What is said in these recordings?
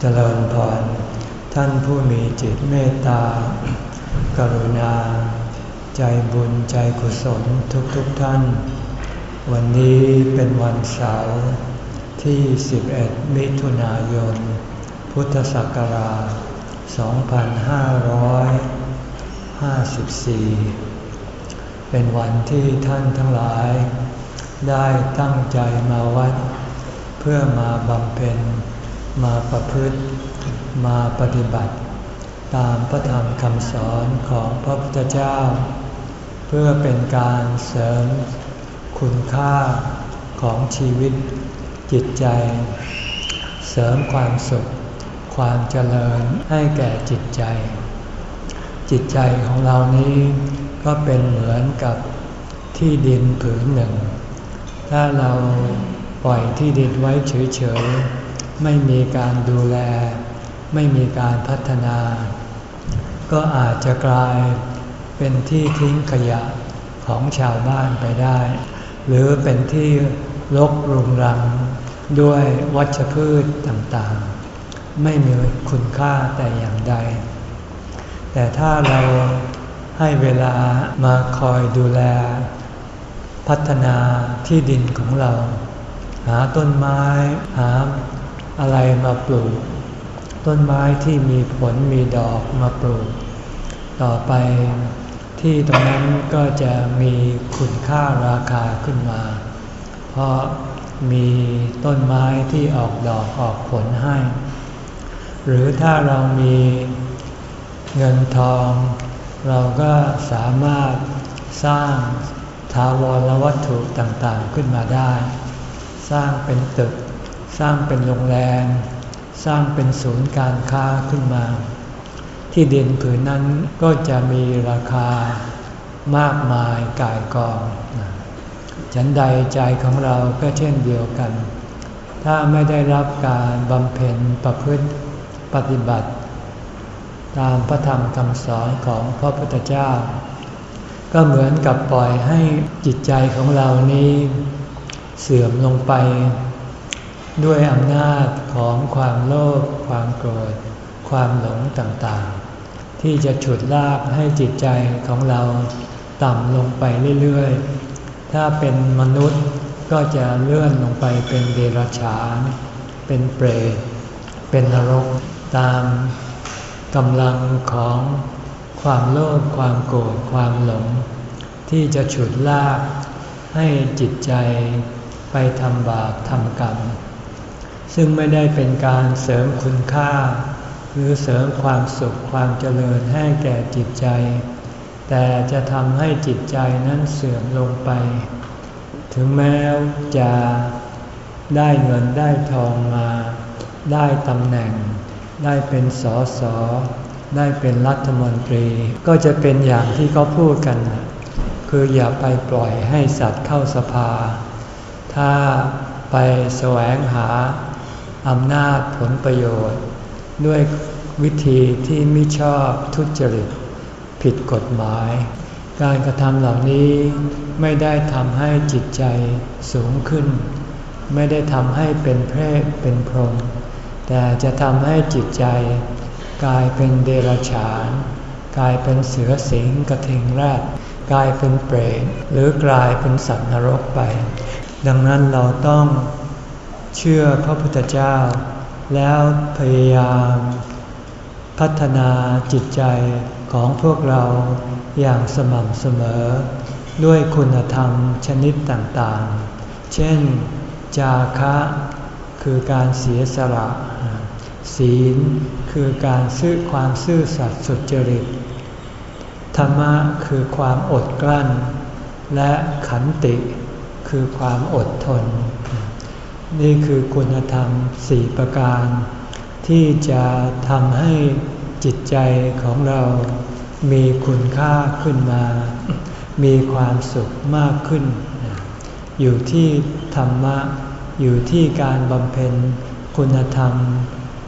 เจริญพร ท่านผู้มีจิตเมตตา กรุณา ใจบุญใจกุศลทุกๆทท่าน วันนี้เป็นวันเสาร์ที่ 11 มิถุนายน พุทธศักราช 2554 เป็นวันที่ท่านทั้งหลาย ได้ตั้งใจมาวัด เพื่อมาบำเพ็ญ มาประพฤติ มาปฏิบัติ ตามพระธรรมคำสอนของพระพุทธเจ้า เพื่อเป็นการเสริมคุณค่าของชีวิตจิตใจ เสริมความสุข ความเจริญให้แก่จิตใจ จิตใจของเรานี้ก็เป็นเหมือนกับที่ดินผืนหนึ่ง ถ้าเราปล่อยที่ดินไว้เฉย ไม่มีการดูแล ไม่มีการพัฒนา ก็อาจจะกลายเป็นที่ทิ้งขยะของชาวบ้านไปได้ หรือเป็นที่รกรุงรังด้วยวัชพืชต่างๆ ไม่มีคุณค่าแต่อย่างใด แต่ถ้าเราให้เวลามาคอยดูแล พัฒนาที่ดินของเรา หาต้นไม้ หา อะไรมาปลูก ต้นไม้ที่มีผลมีดอกมาปลูก ต่อไปที่ตรงนั้นก็จะมีคุณค่าราคาขึ้นมา เพราะมีต้นไม้ที่ออกดอกออกผลให้ หรือถ้าเรามีเงินทอง เราก็สามารถสร้างทาวรวัตถุต่างๆขึ้นมาได้ สร้างเป็นตึก สร้างเป็นโรงแรม สร้างเป็นศูนย์การค้าขึ้นมา ที่ดินผืนนั้นก็จะมีราคามากมายกายกอง ฉันใดใจของเราก็เช่นเดียวกัน ถ้าไม่ได้รับการบำเพ็ญประพฤติปฏิบัติ ตามพระธรรมคำสอนของพระพุทธเจ้า ก็เหมือนกับปล่อยให้จิตใจของเรานี้ เสื่อมลงไป ด้วยอำนาจของความโลภความโกรธ ความหลงต่างๆ ที่จะฉุดลากให้จิตใจของเราต่ำลงไปเรื่อยๆ ถ้าเป็นมนุษย์ก็จะเลื่อนลงไปเป็นเดรัจฉาน เป็นเปรต เป็นนรก ตามกำลังของความโลภความโกรธความหลง ที่จะฉุดลากให้จิตใจไปทำบาปทำกรรม ซึ่งไม่ได้เป็นการเสริมคุณค่า หรือเสริมความสุขความเจริญให้แก่จิตใจ แต่จะทำให้จิตใจนั้นเสื่อมลงไป ถึงแม้จะได้เงินได้ทองมา ได้ตำแหน่ง ได้เป็นสอสอได้เป็นรัฐมนตรี ก็จะเป็นอย่างที่เขาพูดกัน คืออย่าไปปล่อยให้สัตว์เข้าสภา ถ้าไปแสวงหา อำนาจผลประโยชน์ ด้วยวิธีที่ไม่ชอบทุจริต ผิดกฎหมาย การกระทำเหล่านี้ไม่ได้ทำให้จิตใจสูงขึ้น ไม่ได้ทำให้เป็นเพศเป็นพรหมแต่จะทำให้จิตใจ กลายเป็นเดรัจฉาน กลายเป็นเสือสิงกระทิงแรดกลายเป็นเปรตหรือกลายเป็นสัตว์นรกไป ดังนั้นเราต้อง เชื่อพระพุทธเจ้า แล้วพยายาม พัฒนาจิตใจของพวกเราอย่างสม่ำเสมอ ด้วยคุณธรรมชนิดต่างๆ เช่น จาคะคือการเสียสละ ศีลคือการซื่อความซื่อสัตย์สุจริต ธรรมะคือความอดกลั้น และขันติคือความอดทน นี่คือคุณธรรมสี่ประการ ที่จะทำให้จิตใจของเรามีคุณค่าขึ้นมา มีความสุขมากขึ้น อยู่ที่ธรรมะ อยู่ที่การบำเพ็ญคุณธรรม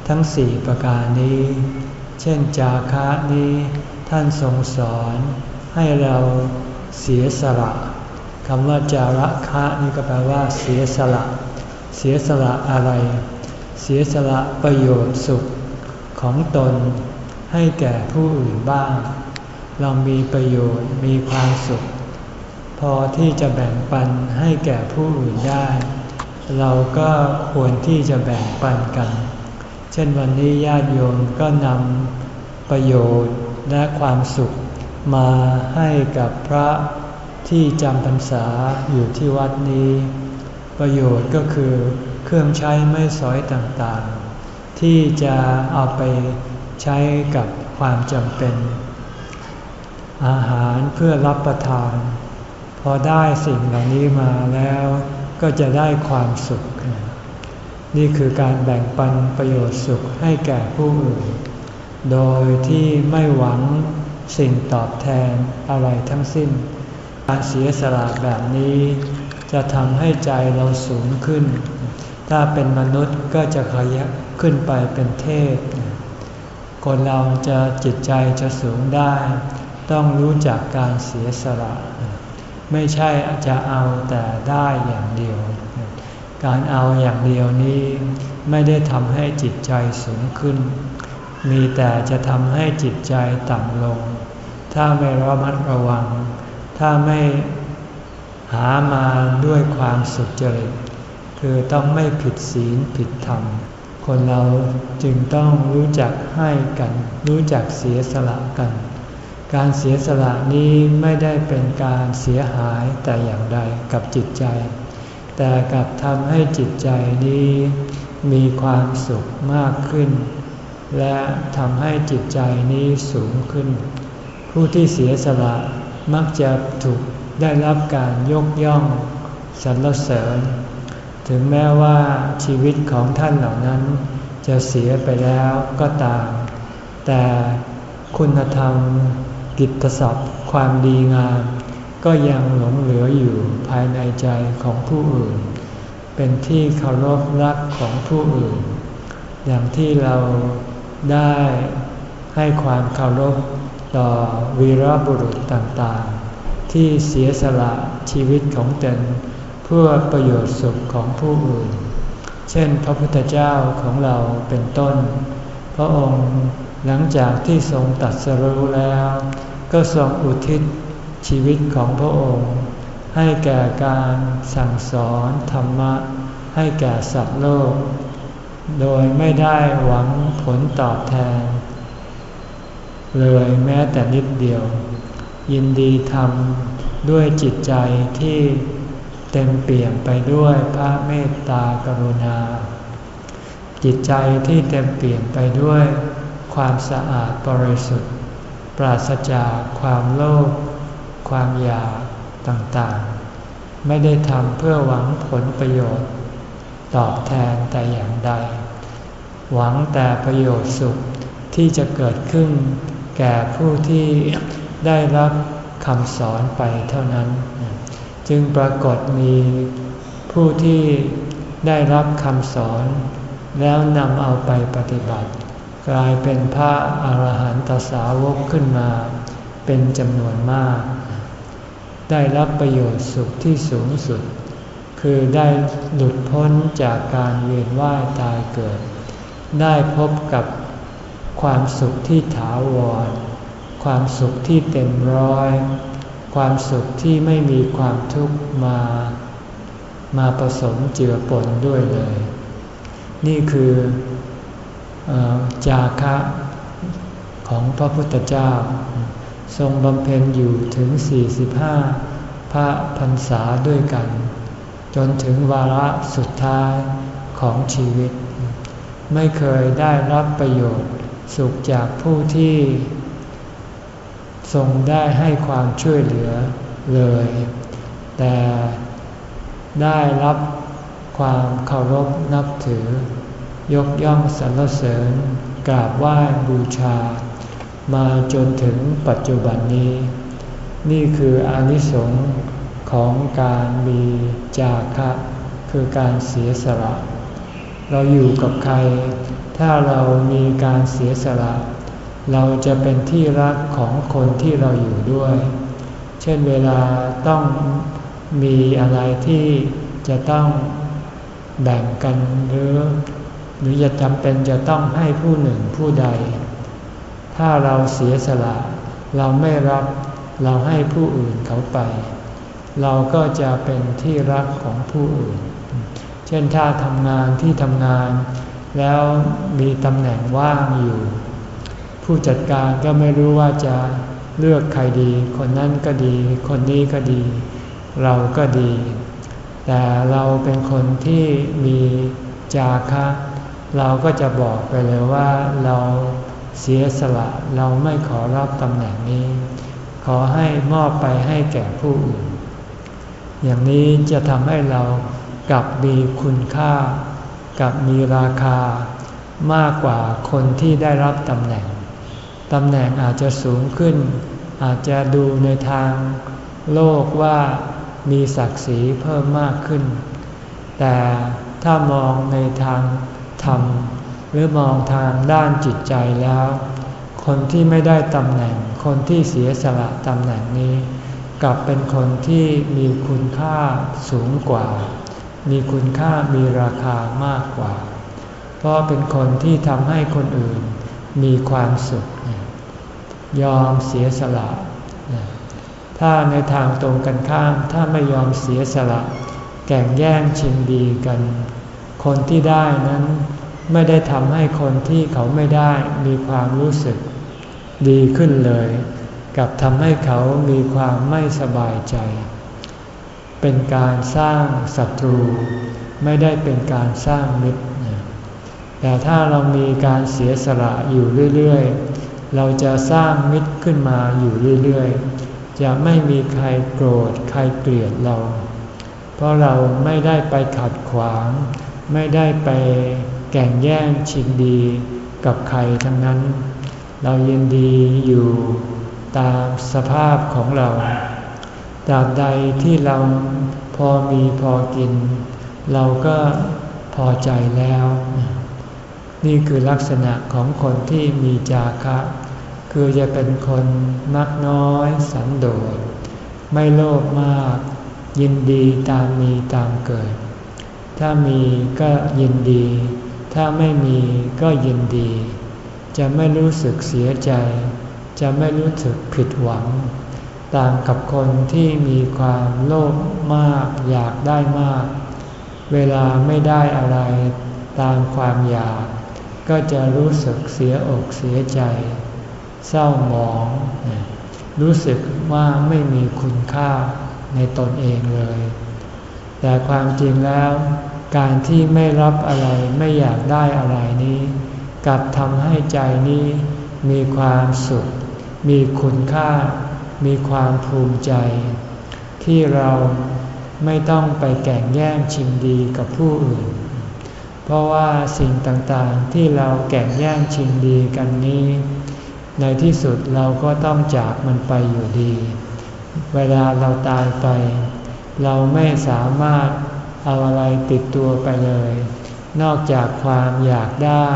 ทั้งสี่ประการนี้ เช่นจาคะนี้ท่านทรงสอนให้เราเสียสละคำว่าจาระคะนี่ก็แปลว่าเสียสละ เสียสละอะไร เสียสละประโยชน์สุขของตนให้แก่ผู้อื่นบ้าง เรามีประโยชน์มีความสุข พอที่จะแบ่งปันให้แก่ผู้อื่นได้ เราก็ควรที่จะแบ่งปันกัน เช่นวันนี้ญาติโยมก็นำประโยชน์และความสุขมาให้กับพระที่จำพรรษาอยู่ที่วัดนี้ ประโยชน์ก็คือเครื่องใช้ไม่สอยต่างๆ ที่จะเอาไปใช้กับความจำเป็น อาหารเพื่อรับประทาน พอได้สิ่งเหล่านี้มาแล้วก็จะได้ความสุข นี่คือการแบ่งปันประโยชน์สุขให้แก่ผู้อื่น โดยที่ไม่หวังสิ่งตอบแทนอะไรทั้งสิ้น การเสียสละแบบนี้ จะทำให้ใจเราสูงขึ้น ถ้าเป็นมนุษย์ก็จะขยับขึ้นไปเป็นเทพ คนเราจะจิตใจจะสูงได้ ต้องรู้จักการเสียสละ ไม่ใช่จะเอาแต่ได้อย่างเดียว การเอาอย่างเดียวนี้ไม่ได้ทำให้จิตใจสูงขึ้น มีแต่จะทำให้จิตใจต่ำลง ถ้าไม่ระมัดระวัง ถ้าไม่ หามาด้วยความสุจริตคือต้องไม่ผิดศีลผิดธรรม คนเราจึงต้องรู้จักให้กัน รู้จักเสียสละกัน การเสียสละนี้ไม่ได้เป็นการเสียหายแต่อย่างใดกับจิตใจ แต่กับทำให้จิตใจนี้มีความสุขมากขึ้น และทำให้จิตใจนี้สูงขึ้น ผู้ที่เสียสละมักจะถูก ได้รับการยกย่องสรรเสริญ ถึงแม้ว่าชีวิตของท่านเหล่านั้น จะเสียไปแล้วก็ตาม แต่คุณธรรม กิตศัพท์ ความดีงาม ก็ยังหลงเหลืออยู่ภายในใจของผู้อื่น เป็นที่เคารพรักของผู้อื่น อย่างที่เราได้ให้ความเคารพต่อวีรบุรุษต่าง ที่เสียสละชีวิตของตนเพื่อประโยชน์สุขของผู้อื่น เช่นพระพุทธเจ้าของเราเป็นต้น พระองค์หลังจากที่ทรงตัดสรู้แล้ว ก็ทรงอุทิศชีวิตของพระองค์ ให้แก่การสั่งสอนธรรมะ ให้แก่สัตว์โลก โดยไม่ได้หวังผลตอบแทน เลยแม้แต่นิดเดียว ยินดีทำด้วยจิตใจที่เต็มเปี่ยมไปด้วยพระเมตตากรุณา จิตใจที่เต็มเปี่ยมไปด้วยความสะอาดบริสุทธิ์ ปราศจากความโลภความอยากต่างๆ ไม่ได้ทำเพื่อหวังผลประโยชน์ ตอบแทนแต่อย่างใด หวังแต่ประโยชน์สุขที่จะเกิดขึ้นแก่ผู้ที่ ได้รับคำสอนไปเท่านั้น จึงปรากฏมีผู้ที่ได้รับคำสอน แล้วนำเอาไปปฏิบัติ กลายเป็นพระอาหารหันตสาวกขึ้นมา เป็นจำนวนมาก ได้รับประโยชน์สุขที่สูงสุด คือได้หลุดพ้นจากการเวียนว่ายตายเกิด ได้พบกับความสุขที่ถาวร ความสุขที่เต็มร้อย ความสุขที่ไม่มีความทุกข์มา มาผสมเจือปนด้วยเลย นี่คืออจาคะของพระพุทธเจ้า ทรงบำเพ็ญอยู่ถึง 45 พระพรรษาด้วยกัน จนถึงวาระสุดท้ายของชีวิต ไม่เคยได้รับประโยชน์สุขจากผู้ที่ ทรงได้ให้ความช่วยเหลือเลย แต่ได้รับความเคารพนับถือ ยกย่องสรรเสริญกราบไหว้บูชา มาจนถึงปัจจุบันนี้ นี่คืออนิสงส์ของการมีจาคะ คือการเสียสละ เราอยู่กับใคร ถ้าเรามีการเสียสละ เราจะเป็นที่รักของคนที่เราอยู่ด้วย เช่นเวลาต้องมีอะไรที่จะต้องแบ่งกันหรือ หรือจะจำเป็นจะต้องให้ผู้หนึ่งผู้ใด ถ้าเราเสียสละ เราไม่รับเราให้ผู้อื่นเขาไป เราก็จะเป็นที่รักของผู้อื่น เช่นถ้าทำงานที่ทำงาน แล้วมีตำแหน่งว่างอยู่ ผู้จัดการก็ไม่รู้ว่าจะเลือกใครดี คนนั้นก็ดี คนนี้ก็ดี เราก็ดี แต่เราเป็นคนที่มีจาคะ เราก็จะบอกไปเลยว่าเราเสียสละเราไม่ขอรับตำแหน่งนี้ ขอให้มอบไปให้แก่ผู้อื่น อย่างนี้จะทำให้เรากลับมีคุณค่ากับมีราคามากกว่าคนที่ได้รับตำแหน่ง ตำแหน่งอาจจะสูงขึ้น อาจจะดูในทางโลกว่ามีศักดิ์ศรีเพิ่มมากขึ้น แต่ถ้ามองในทางธรรม หรือมองทางด้านจิตใจแล้ว คนที่ไม่ได้ตำแหน่ง คนที่เสียสละตำแหน่งนี้ กลับเป็นคนที่มีคุณค่าสูงกว่า มีคุณค่ามีราคามากกว่า เพราะเป็นคนที่ทำให้คนอื่น มีความสุข ยอมเสียสละ ถ้าในทางตรงกันข้าม ถ้าไม่ยอมเสียสละ แก่งแย่งชิงดีกัน คนที่ได้นั้นไม่ได้ทำให้คนที่เขาไม่ได้มีความรู้สึกดีขึ้นเลย กับทำให้เขามีความไม่สบายใจ เป็นการสร้างศัตรู ไม่ได้เป็นการสร้างมิตร แต่ถ้าเรามีการเสียสละอยู่เรื่อยๆ เราจะสร้างมิตรขึ้นมาอยู่เรื่อยๆ จะไม่มีใครโกรธใครเกลียดเรา เพราะเราไม่ได้ไปขัดขวาง ไม่ได้ไปแก่งแย่งชิงดีกับใครทั้งนั้น เรายินดีอยู่ตามสภาพของเรา ตราบใดที่เราพอมีพอกิน เราก็พอใจแล้ว นี่คือลักษณะของคนที่มีจาคะ คือจะเป็นคนมักน้อยสันโดษ ไม่โลภมาก ยินดีตามมีตามเกิด ถ้ามีก็ยินดี ถ้าไม่มีก็ยินดี จะไม่รู้สึกเสียใจ จะไม่รู้สึกผิดหวัง ต่างกับคนที่มีความโลภมากอยากได้มาก เวลาไม่ได้อะไรตามความอยาก ก็จะรู้สึกเสียอกเสียใจ เศร้าหมอง รู้สึกว่าไม่มีคุณค่าในตนเองเลย แต่ความจริงแล้ว การที่ไม่รับอะไรไม่อยากได้อะไรนี้กลับทำให้ใจนี้มีความสุข มีคุณค่า มีความภูมิใจ ที่เราไม่ต้องไปแก่งแย่งชิงดีกับผู้อื่น เพราะว่าสิ่งต่างๆที่เราแก่งแย่งชิงดีกันนี้ ในที่สุดเราก็ต้องจากมันไปอยู่ดี เวลาเราตายไป เราไม่สามารถเอาอะไรติดตัวไปเลย นอกจากความอยากได้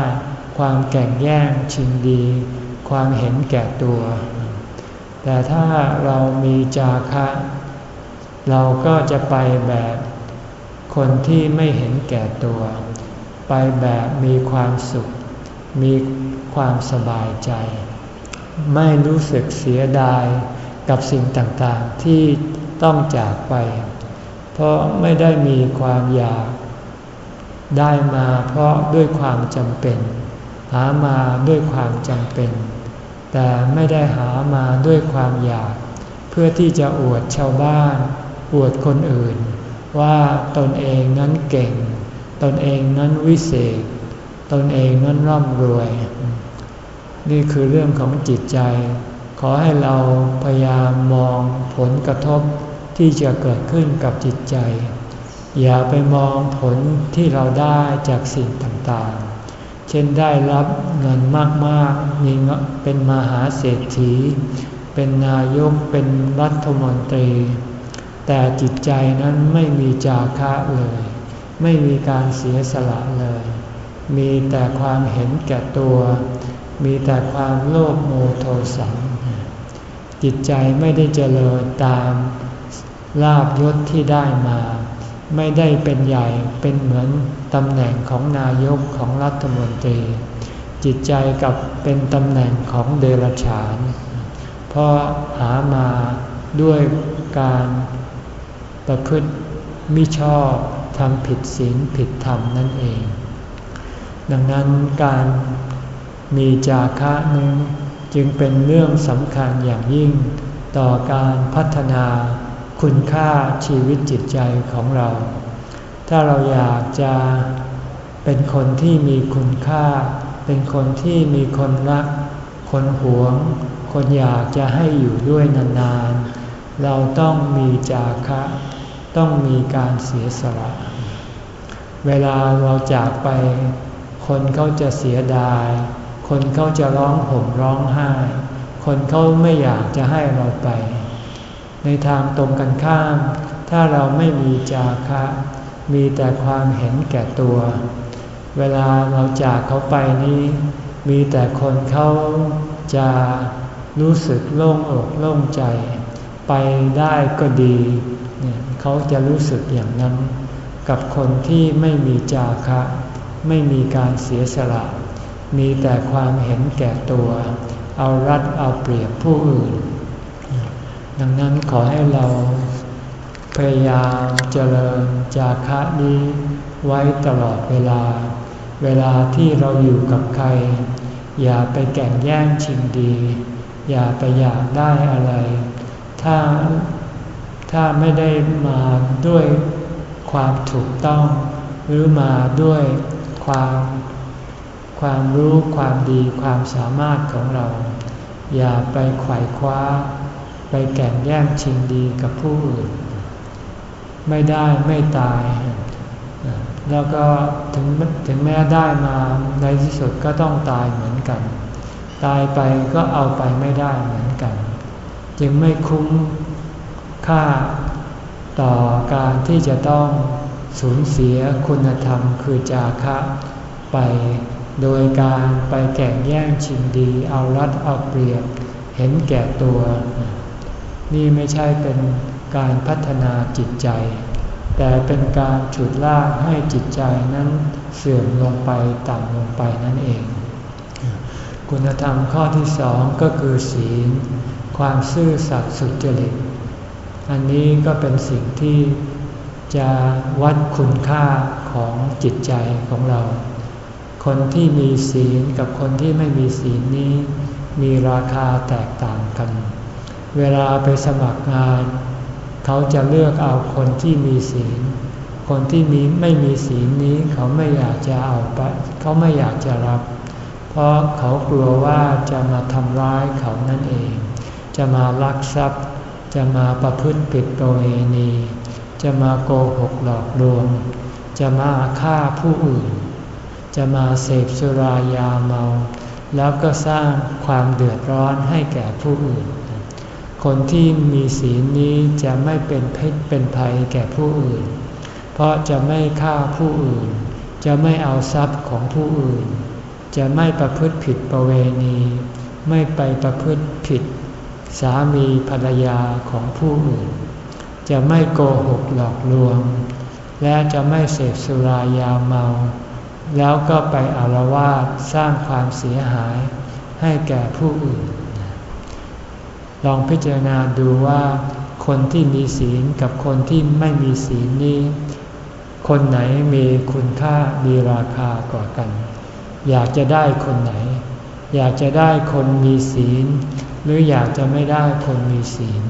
ความแก่งแย่งชิงดี ความเห็นแก่ตัว แต่ถ้าเรามีจาคะ เราก็จะไปแบบคนที่ไม่เห็นแก่ตัว ไปแบบมีความสุข มีความสบายใจ ไม่รู้สึกเสียดายกับสิ่งต่างๆที่ต้องจากไป เพราะไม่ได้มีความอยาก ได้มาเพราะด้วยความจำเป็น หามาด้วยความจำเป็น แต่ไม่ได้หามาด้วยความอยาก เพื่อที่จะอวดชาวบ้าน อวดคนอื่น ว่าตนเองนั้นเก่ง ตนเองนั้นวิเศษ ตนเองนั้นร่ำรวย นี่คือเรื่องของจิตใจ ขอให้เราพยายามมองผลกระทบที่จะเกิดขึ้นกับจิตใจ อย่าไปมองผลที่เราได้จากสิ่งต่างๆ เช่นได้รับเงินมากๆมีเป็นมหาเศรษฐี เป็นนายกเป็นรัฐมนตรี แต่จิตใจนั้นไม่มีจาคะเลย ไม่มีการเสียสละเลย มีแต่ความเห็นแก่ตัว มีแต่ความโลภโมโทสัง จิตใจไม่ได้เจริญตามลาบยศที่ได้มา ไม่ได้เป็นใหญ่เป็นเหมือนตำแหน่งของนายกของรัฐมนตรี จิตใจกับเป็นตำแหน่งของเดรัจฉาน เพราะหามาด้วยการประพฤติมิชอบ ทำผิดศีลผิดธรรมนั่นเอง ดังนั้นการมีจาคะนี้จึงเป็นเรื่องสำคัญอย่างยิ่ง ต่อการพัฒนาคุณค่าชีวิตจิตใจของเรา ถ้าเราอยากจะเป็นคนที่มีคุณค่า เป็นคนที่มีคนรัก คนหวง คนอยากจะให้อยู่ด้วยนานๆ เราต้องมีจาคะ ต้องมีการเสียสละ เวลาเราจากไป คนเขาจะเสียดาย คนเขาจะร้องห่มร้องไห้ คนเขาไม่อยากจะให้เราไป ในทางตรงกันข้าม ถ้าเราไม่มีจาคะ มีแต่ความเห็นแก่ตัว เวลาเราจากเขาไปนี้ มีแต่คนเขาจะรู้สึกโล่งอกโล่งใจ ไปได้ก็ดี เขาจะรู้สึกอย่างนั้น กับคนที่ไม่มีจาคะ ไม่มีการเสียสละ มีแต่ความเห็นแก่ตัว เอารัดเอาเปรียบผู้อื่น ดังนั้นขอให้เราพยายามเจริญจาคะนี้ไว้ตลอดเวลา เวลาที่เราอยู่กับใคร อย่าไปแก่งแย่งชิงดี อย่าไปอยากได้อะไร ถ้า ถ้าไม่ได้มาด้วยความถูกต้อง หรือมาด้วยความความรู้ความดีความสามารถของเรา อย่าไปไขว่คว้า ไปแก่งแย่งชิงดีกับผู้อื่น ไม่ได้ไม่ตาย แล้วก็ถึงถึงแม้ได้มาในที่สุดก็ต้องตายเหมือนกัน ตายไปก็เอาไปไม่ได้เหมือนกัน จึงไม่คุ้ม ค่าต่อการที่จะต้องสูญเสียคุณธรรมคือจาคะไป โดยการไปแก่งแย่งชิงดีเอารัดเอาเปรียบ เห็นแก่ตัว นี่ไม่ใช่เป็นการพัฒนาจิตใจ แต่เป็นการฉุดลากให้จิตใจนั้นเสื่อมลงไปต่ำลงไปนั่นเอง คุณธรรมข้อที่สองก็คือศีล ความซื่อสัตย์สุจริต อันนี้ก็เป็นสิ่งที่จะวัดคุณค่าของจิตใจของเรา คนที่มีศีลกับคนที่ไม่มีศีลนี้มีราคาแตกต่างกัน เวลาไปสมัครงาน เขาจะเลือกเอาคนที่มีศีล คนที่มีไม่มีศีลนี้เขาไม่อยากจะเอาไปเขาไม่อยากจะรับ เพราะเขากลัวว่าจะมาทำร้ายเขานั่นเอง จะมาลักทรัพย์ จะมาประพฤติผิดประเวณี จะมาโกหกหลอกลวง จะมาฆ่าผู้อื่น จะมาเสพสุรายาเมา แล้วก็สร้างความเดือดร้อนให้แก่ผู้อื่น คนที่มีศีลนี้จะไม่เป็นเพชรเป็นภัยแก่ผู้อื่น เพราะจะไม่ฆ่าผู้อื่น จะไม่เอาทรัพย์ของผู้อื่น จะไม่ประพฤติผิดประเวณี ไม่ไปประพฤติผิด สามีภรรยาของผู้อื่น จะไม่โกหกหลอกลวง และจะไม่เสพสุรายาเมา แล้วก็ไปอารวาสสร้างความเสียหายให้แก่ผู้อื่น ลองพิจารณาดูว่าคนที่มีศีลกับคนที่ไม่มีศีลนี้ คนไหนมีคุณค่ามีราคากว่ากัน อยากจะได้คนไหน อยากจะได้คนมีศีล หรืออยากจะไม่ได้คนมีศีล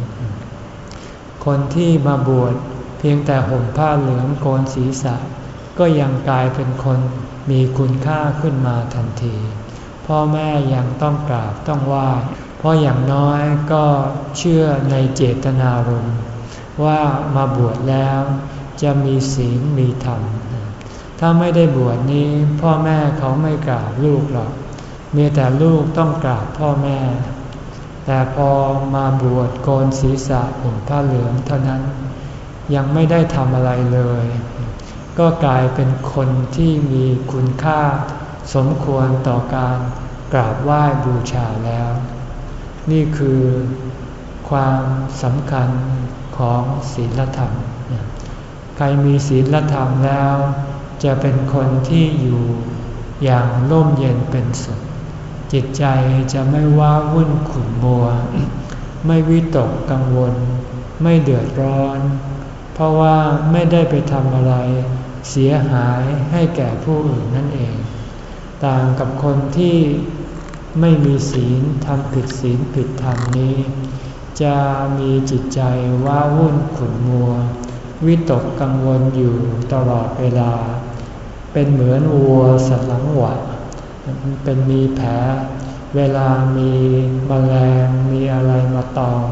คนที่มาบวชเพียงแต่ห่มผ้าเหลืองโกนศีรษะ ก็ยังกลายเป็นคนมีคุณค่าขึ้นมาทันที พ่อแม่ยังต้องกราบต้องไหว้เพราะอย่างน้อยก็เชื่อในเจตนารมณ์ว่ามาบวชแล้วจะมีศีลมีธรรม ถ้าไม่ได้บวชนี้พ่อแม่เขาไม่กราบลูกหรอก มีแต่ลูกต้องกราบพ่อแม่ แต่พอมาบวชโกนศีรษะผมผ้าเหลืองเท่านั้นยังไม่ได้ทำอะไรเลย ก็กลายเป็นคนที่มีคุณค่าสมควรต่อการกราบไหว้บูชาแล้ว นี่คือความสำคัญของศีลธรรม ใครมีศีลธรรมแล้ว จะเป็นคนที่อยู่อย่างร่มเย็นเป็นสุข จิตใจจะไม่ว้าวุ่นขุ่นมัว ไม่วิตกกังวล ไม่เดือดร้อน เพราะว่าไม่ได้ไปทำอะไร เสียหายให้แก่ผู้อื่นนั่นเอง ต่างกับคนที่ไม่มีศีลทำผิดศีลผิดธรรมนี้ จะมีจิตใจว้าวุ่นขุ่นมัว วิตกกังวลอยู่ตลอดเวลา เป็นเหมือนวัวสันหลังหวะ เป็นมีแผล เวลามีมแมลงมีอะไรมาตอม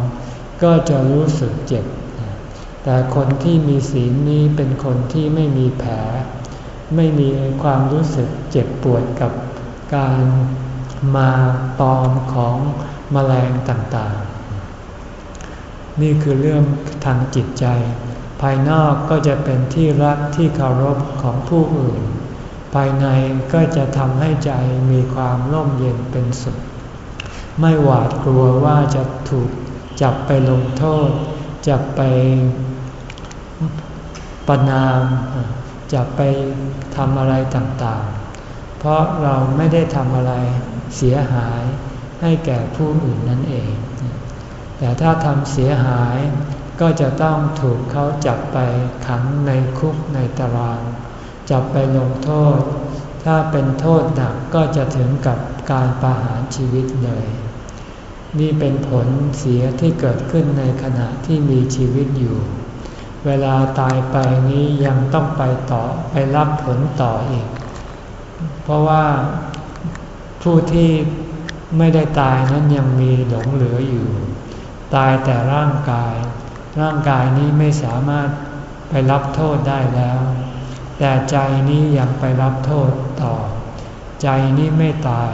ก็จะรู้สึกเจ็บ แต่คนที่มีศีลนี้เป็นคนที่ไม่มีแผล ไม่มีความรู้สึกเจ็บปวดกับการมาตอมของมแมลงต่างๆ นี่คือเรื่องทางจิตใจ ภายนอกก็จะเป็นที่รักที่เคารพของผู้อื่น ภายในก็จะทำให้ใจมีความร่มเย็นเป็นสุข ไม่หวาดกลัวว่าจะถูกจับไปลงโทษ จับไปประนาม จับไปทำอะไรต่างๆ เพราะเราไม่ได้ทำอะไรเสียหายให้แก่ผู้อื่นนั่นเอง แต่ถ้าทำเสียหายก็จะต้องถูกเขาจับไปขังในคุกในตาราง จับไปลงโทษ ถ้าเป็นโทษหนักก็จะถึงกับการประหารชีวิตเลย นี่เป็นผลเสียที่เกิดขึ้นในขณะที่มีชีวิตอยู่ เวลาตายไปนี้ยังต้องไปต่อไปรับผลต่ออีก เพราะว่าผู้ที่ไม่ได้ตายนั้นยังมีหลงเหลืออยู่ ตายแต่ร่างกาย ร่างกายนี้ไม่สามารถไปรับโทษได้แล้ว แต่ใจนี้ยังไปรับโทษต่อ ใจนี้ไม่ตาย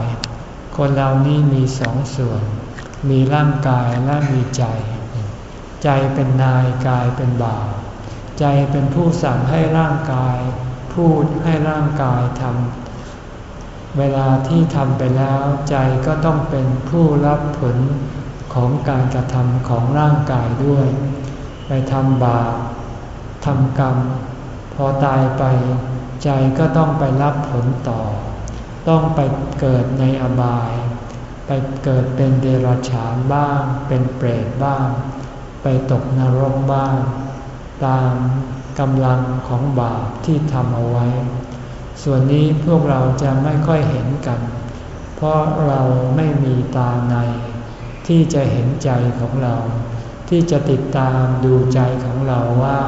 คนเรานี้มีสองส่วน มีร่างกายและมีใจ ใจเป็นนายกายเป็นบ่าว ใจเป็นผู้สั่งให้ร่างกาย พูดให้ร่างกายทำเวลาที่ทำไปแล้วใจก็ต้องเป็นผู้รับผลของการกระทำของร่างกายด้วย ไปทำบาปทำกรรม อตายไปใจก็ต้องไปรับผลต่อ ต้องไปเกิดในอบาย ไปเกิดเป็นเดรัจฉานบ้าง เป็นเปรตบ้าง ไปตกนรกบ้าง ตามกำลังของบาปที่ทำเอาไว้ ส่วนนี้พวกเราจะไม่ค่อยเห็นกัน เพราะเราไม่มีตาใน ที่จะเห็นใจของเรา ที่จะติดตามดูใจของเราว่า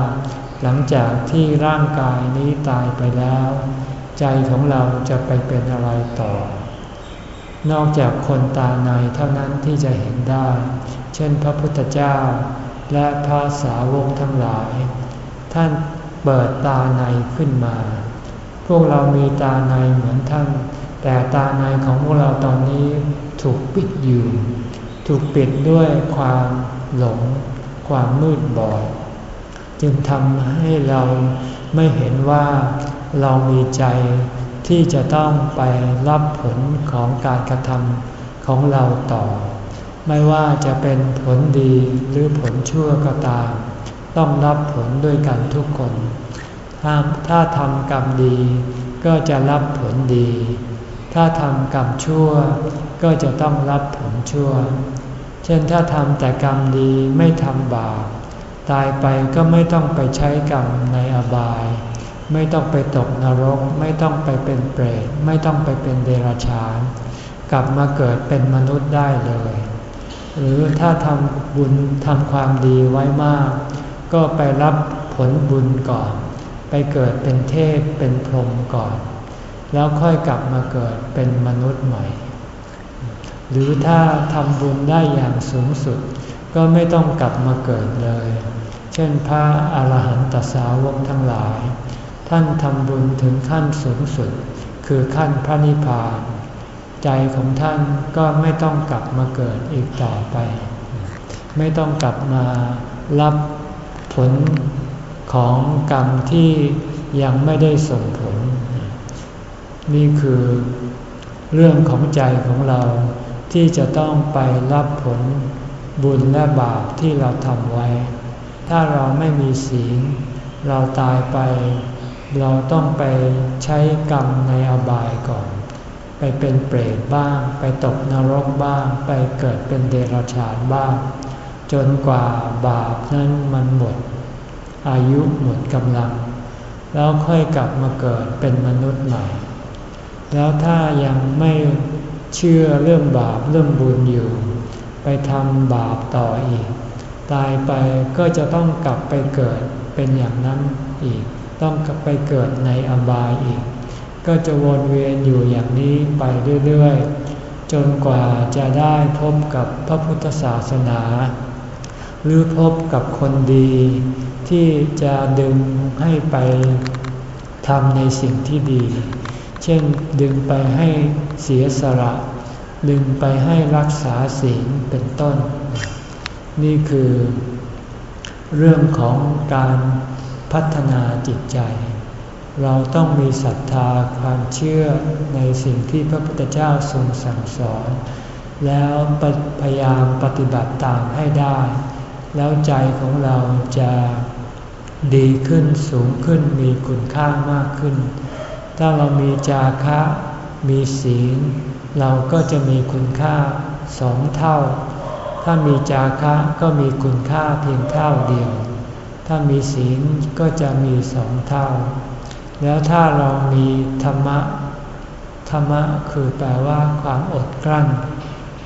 หลังจากที่ร่างกายนี้ตายไปแล้ว ใจของเราจะไปเป็นอะไรต่อ นอกจากคนตาในเท่านั้นที่จะเห็นได้ เช่นพระพุทธเจ้า และพระสาวกทั้งหลาย ท่านเปิดตาในขึ้นมา พวกเรามีตาในเหมือนท่าน แต่ตาในของพวกเราตอนนี้ถูกปิดอยู่ ถูกปิดด้วยความหลง ความมืดบอด จึงทำให้เราไม่เห็นว่าเรามีใจที่จะต้องไปรับผลของการกระทำของเราต่อ ไม่ว่าจะเป็นผลดีหรือผลชั่วก็ตาม ต้องรับผลด้วยกันทุกคน ถ้าถ้าทำกรรมดีก็จะรับผลดี ถ้าทำกรรมชั่วก็จะต้องรับผลชั่ว เช่นถ้าทำแต่กรรมดีไม่ทำบาป ตายไปก็ไม่ต้องไปใช้กรรมในอบาย ไม่ต้องไปตกนรก ไม่ต้องไปเป็นเปรตไม่ต้องไปเป็นเดรัจฉาน กลับมาเกิดเป็นมนุษย์ได้เลย หรือถ้าทำบุญทำความดีไว้มาก ก็ไปรับผลบุญก่อน ไปเกิดเป็นเทพเป็นพรหมก่อน แล้วค่อยกลับมาเกิดเป็นมนุษย์ใหม่ หรือถ้าทำบุญได้อย่างสูงสุดก็ไม่ต้องกลับมาเกิดเลย เช่นพระอาหารหันตสาวกทั้งหลาย ท่านทำบุญถึงขั้นสูงสุด คือขั้นพระนิพพาน ใจของท่านก็ไม่ต้องกลับมาเกิดอีกต่อไป ไม่ต้องกลับมารับผลของกรรมที่ยังไม่ได้ส่งผล นี่คือเรื่องของใจของเราที่จะต้องไปรับผลบุญและบาปที่เราทำไว้ ถ้าเราไม่มีศีล เราตายไป เราต้องไปใช้กรรมในอบายก่อน ไปเป็นเปรตบ้าง ไปตกนรกบ้าง ไปเกิดเป็นเดรัจฉานบ้าง จนกว่าบาปนั้นมันหมด อายุหมดกำลัง แล้วค่อยกลับมาเกิดเป็นมนุษย์ใหม่ แล้วถ้ายังไม่เชื่อเรื่องบาปเรื่องบุญอยู่ ไปทำบาปต่ออีก ตายไปก็จะต้องกลับไปเกิดเป็นอย่างนั้นอีก ต้องกลับไปเกิดในอบายอีก ก็จะวนเวียนอยู่อย่างนี้ไปเรื่อยๆ จนกว่าจะได้พบกับพระพุทธศาสนา หรือพบกับคนดี ที่จะดึงให้ไปทำในสิ่งที่ดี เช่นดึงไปให้เสียสละ ดึงไปให้รักษาศีลเป็นต้น นี่คือเรื่องของการพัฒนาจิตใจ เราต้องมีศรัทธาความเชื่อในสิ่งที่พระพุทธเจ้าทรงสั่งสอน แล้วพยายามปฏิบัติตามให้ได้ แล้วใจของเราจะดีขึ้นสูงขึ้นมีคุณค่ามากขึ้น ถ้าเรามีจาคะมีศีล เราก็จะมีคุณค่าสองเท่า ถ้ามีจาคะก็มีคุณค่าเพียงเท่าเดียว ถ้ามีศีลก็จะมีสองเท่า แล้วถ้าเรามีธรรมะ ธรรมะคือแปลว่าความอดกลั้น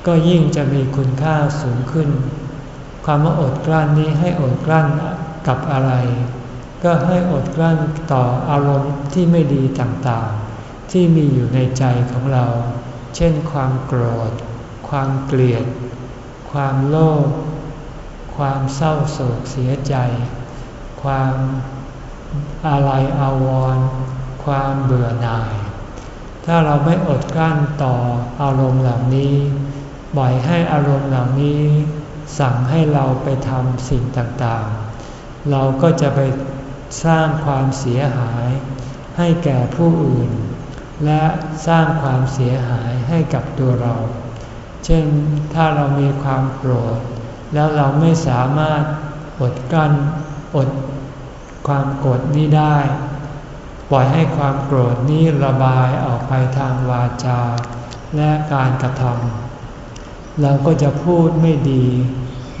ก็ยิ่งจะมีคุณค่าสูงขึ้น ความว่าอดกลั้นนี้ให้อดกลั้นกับอะไร ก็ให้อดกลั้นต่ออารมณ์ที่ไม่ดีต่างๆ ที่มีอยู่ในใจของเรา เช่นความโกรธ ความเกลียด ความโลภ ความเศร้าโศกเสียใจ ความอะไรอาวรณ์ความเบื่อหน่าย ถ้าเราไม่อดกั้นต่ออารมณ์เหล่านี้บ่อยให้อารมณ์เหล่านี้ สั่งให้เราไปทำสิ่งต่างๆ เราก็จะไปสร้างความเสียหาย ให้แก่ผู้อื่น และสร้างความเสียหายให้กับตัวเรา เช่นถ้าเรามีความโกรธ แล้วเราไม่สามารถอดกั้นอดความโกรธนี้ได้ ปล่อยให้ความโกรธนี้ระบายออกไปทางวาจา และการกระทำเราก็จะพูดไม่ดี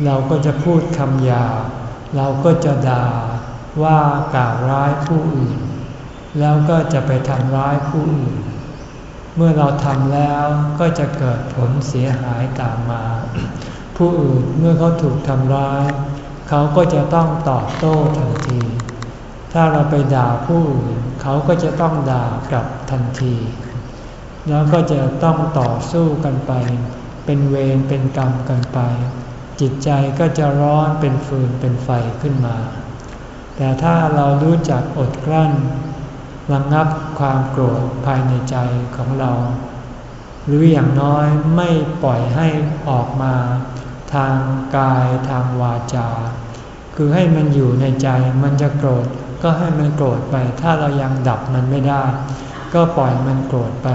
เราก็จะพูดคำหยาเราก็จะด่าว่ากล่าวร้ายผู้อื่น แล้วก็จะไปทำร้ายผู้อื่น เมื่อเราทำแล้วก็จะเกิดผลเสียหายตามมา ผู้อื่นเมื่อเขาถูกทำร้าย เขาก็จะต้องตอบโต้ทันที ถ้าเราไปด่าผู้อื่นเขาก็จะต้องด่ากลับทันที แล้วก็จะต้องต่อสู้กันไป เป็นเวรเป็นกรรมกันไป จิตใจก็จะร้อนเป็นฟืนเป็นไฟขึ้นมา แต่ถ้าเรารู้จักอดกลั้น ระงงับความโกรธภายในใจของเรา หรืออย่างน้อยไม่ปล่อยให้ออกมา ทางกายทางวาจา คือให้มันอยู่ในใจมันจะโกรธก็ให้มันโกรธไปถ้าเรายังดับมันไม่ได้ ก็ปล่อยมันโกรธไป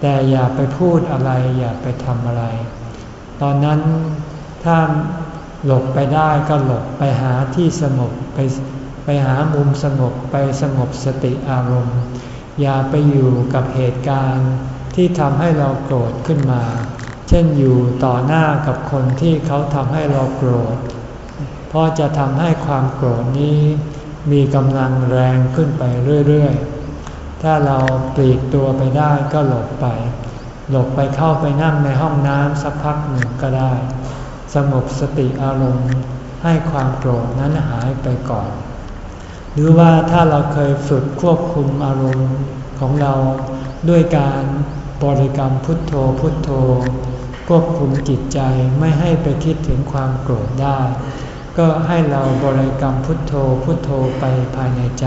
แต่อย่าไปพูดอะไรอย่าไปทำอะไร ตอนนั้นถ้าหลบไปได้ก็หลบไปหาที่สงบไปไป หามุมสงบไปสงบสติอารมณ์ อย่าไปอยู่กับเหตุการณ์ที่ทำให้เราโกรธขึ้นมา เช่นอยู่ต่อหน้ากับคนที่เขาทำให้เราโกรธ เพราะจะทำให้ความโกรธนี้มีกำลังแรงขึ้นไปเรื่อยๆ ถ้าเราปลีกตัวไปได้ก็หลบไป หลบไปเข้าไปนั่งในห้องน้ำสักพักหนึ่งก็ได้ สงบสติอารมณ์ให้ความโกรธนั้นหายไปก่อน หรือว่าถ้าเราเคยฝึกควบคุมอารมณ์ของเราด้วยการบริกรรมพุทโธพุทโธ ควบคุมจิตใจไม่ให้ไปคิดถึงความโกรธได้ ก็ให้เราบริกรรมพุทโธพุทโธไปภายในใจ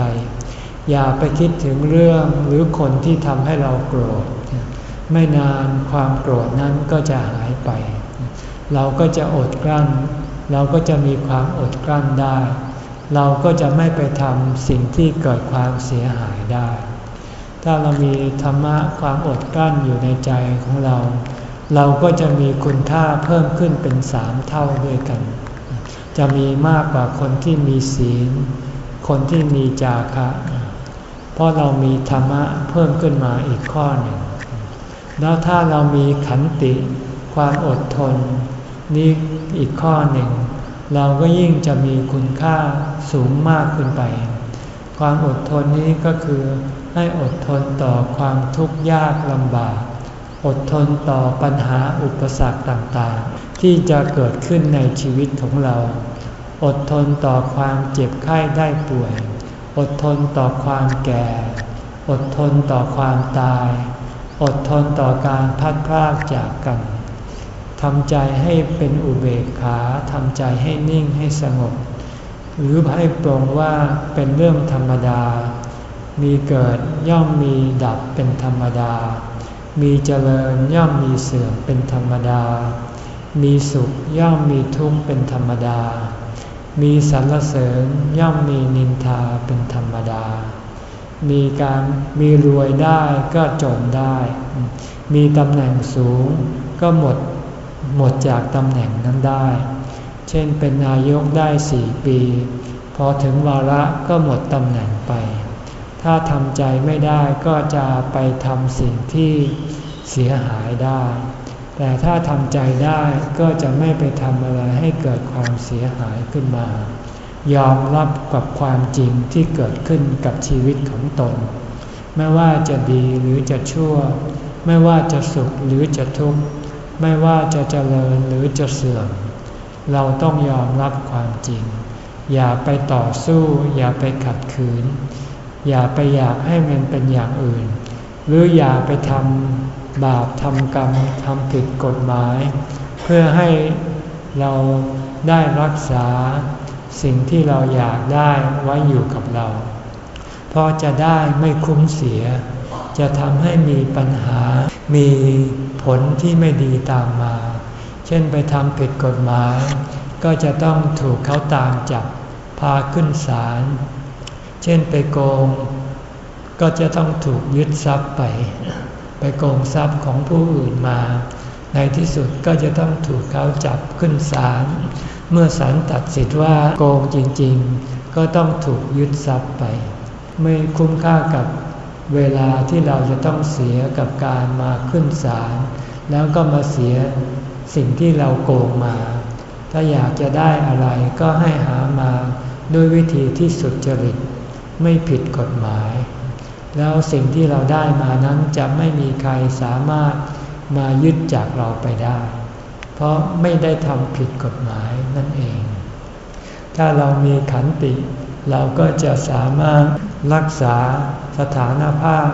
อย่าไปคิดถึงเรื่องหรือคนที่ทำให้เราโกรธ ไม่นานความโกรธนั้นก็จะหายไป เราก็จะอดกลั้น เราก็จะมีความอดกลั้นได้ เราก็จะไม่ไปทำสิ่งที่เกิดความเสียหายได้ ถ้าเรามีธรรมะความอดกลั้นอยู่ในใจของเรา เราก็จะมีคุณค่าเพิ่มขึ้นเป็นสามเท่าด้วยกัน จะมีมากกว่าคนที่มีศีล คนที่มีจาคะ เพราะเรามีธรรมะเพิ่มขึ้นมาอีกข้อหนึ่ง แล้วถ้าเรามีขันติ ความอดทน นี่อีกข้อหนึ่ง เราก็ยิ่งจะมีคุณค่าสูงมากขึ้นไป ความอดทนนี้ก็คือให้อดทนต่อความทุกข์ยากลำบาก อดทนต่อปัญหาอุปสรรคต่างๆ ที่จะเกิดขึ้นในชีวิตของเรา อดทนต่อความเจ็บไข้ได้ป่วย อดทนต่อความแก่ อดทนต่อความตาย อดทนต่อการพัดพรากจากกัน ทำใจให้เป็นอุเบกขาทำใจให้นิ่งให้สงบ หรือให้ปรงว่าเป็นเรื่องธรรมดา มีเกิดย่อมมีดับเป็นธรรมดา มีเจริญย่อมมีเสื่อมเป็นธรรมดา มีสุขย่อมมีทุกข์เป็นธรรมดา มีสรรเสริญย่อมมีนินทาเป็นธรรมดา มีการมีรวยได้ก็จนได้ มีตำแหน่งสูงก็หมด หมดจากตำแหน่งนั้นได้ เช่นเป็นนายกได้สี่ปี พอถึงวาระก็หมดตำแหน่งไป ถ้าทำใจไม่ได้ก็จะไปทำสิ่งที่เสียหายได้ แต่ถ้าทำใจได้ก็จะไม่ไปทำอะไรให้เกิดความเสียหายขึ้นมา ยอมรับกับความจริงที่เกิดขึ้นกับชีวิตของตน ไม่ว่าจะดีหรือจะชั่ว ไม่ว่าจะสุขหรือจะทุกข์ ไม่ว่าจะเจริญหรือจะเสื่อม เราต้องยอมรับความจริง อย่าไปต่อสู้ อย่าไปขัดขืน อย่าไปอยากให้มันเป็นอย่างอื่น หรืออย่าไปทำบาปทำกรรมทำผิดกฎหมาย เพื่อให้เราได้รักษาสิ่งที่เราอยากได้ไว้อยู่กับเรา เพราะจะได้ไม่คุ้มเสีย จะทำให้มีปัญหา มีผลที่ไม่ดีตามมา เช่นไปทำผิดกฎหมาย ก็จะต้องถูกเขาตามจับพาขึ้นศาล เช่นไปโกง ก็จะต้องถูกยึดทรัพย์ไป ไปโกงทรัพย์ของผู้อื่นมา ในที่สุดก็จะต้องถูกเขาจับขึ้นศาล เมื่อศาลตัดสินว่าโกงจริง ๆ ก็ต้องถูกยึดทรัพย์ไป ไม่คุ้มค่ากับ เวลาที่เราจะต้องเสียกับการมาขึ้นศาลแล้วก็มาเสียสิ่งที่เราโกงมา ถ้าอยากจะได้อะไรก็ให้หามาด้วยวิธีที่สุดจริต ไม่ผิดกฎหมาย แล้วสิ่งที่เราได้มานั้นจะไม่มีใครสามารถมายึดจากเราไปได้ เพราะไม่ได้ทำผิดกฎหมายนั่นเอง ถ้าเรามีขันติ เราก็จะสามารถรักษา สถานภาพ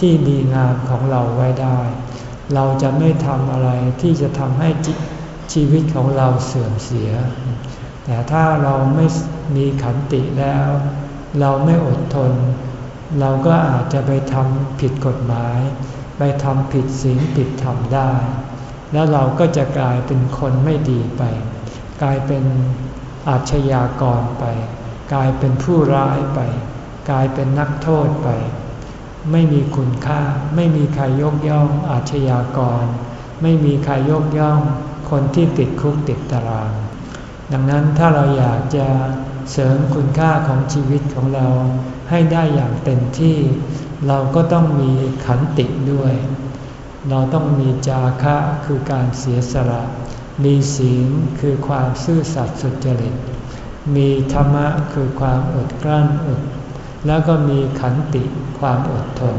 ที่ดีงามของเราไว้ได้ เราจะไม่ทำอะไรที่จะทำให้ชีวิตของเราเสื่อมเสีย แต่ถ้าเราไม่มีขันติแล้ว เราไม่อดทน เราก็อาจจะไปทำผิดกฎหมาย ไปทำผิดศีลผิดธรรมได้ แล้วเราก็จะกลายเป็นคนไม่ดีไป กลายเป็นอาชญากรไป กลายเป็นผู้ร้ายไป กลายเป็นนักโทษไป ไม่มีคุณค่า ไม่มีใครยกย่องอาชญากร ไม่มีใครยกย่องคนที่ติดคุกติดตาราง ดังนั้นถ้าเราอยากจะเสริมคุณค่าของชีวิตของเราให้ได้อย่างเต็มที่ เราก็ต้องมีขันติด้วย เราต้องมีจาคะคือการเสียสละ มีศีลคือความซื่อสัตย์สุจริต มีธรรมะคือความอดกลั้นอด แล้วก็มีขันติความอดทน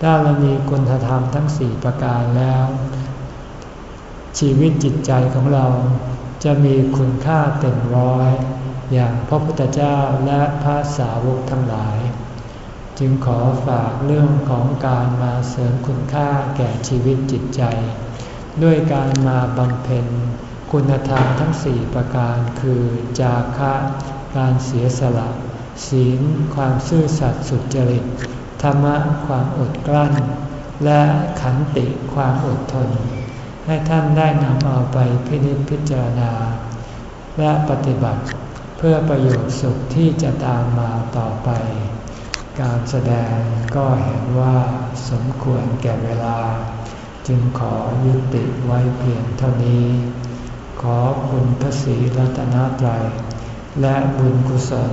ถ้าเรามีคุณธรรมทั้งสี่ประการแล้ว ชีวิตจิตใจของเราจะมีคุณค่าเต็มร้อย อย่างพระพุทธเจ้าและพระสาวกทั้งหลาย จึงขอฝากเรื่องของการมาเสริมคุณค่าแก่ชีวิตจิตใจ ด้วยการมาบำเพ็ญคุณธรรมทั้งสี่ประการคือ จาคะ การเสียสละ ศีลความซื่อสัตย์สุจริต ธรรมะความอดกลั้น และขันติความอดทน ให้ท่านได้นำเอาไปพินิจพิจารณา และปฏิบัติเพื่อประโยชน์สุขที่จะตามมาต่อไป การแสดงก็เห็นว่าสมควรแก่เวลา จึงขอยุติไว้เพียงเท่านี้ ขอคุณพระศรีรัตนตรัยและบุญกุศล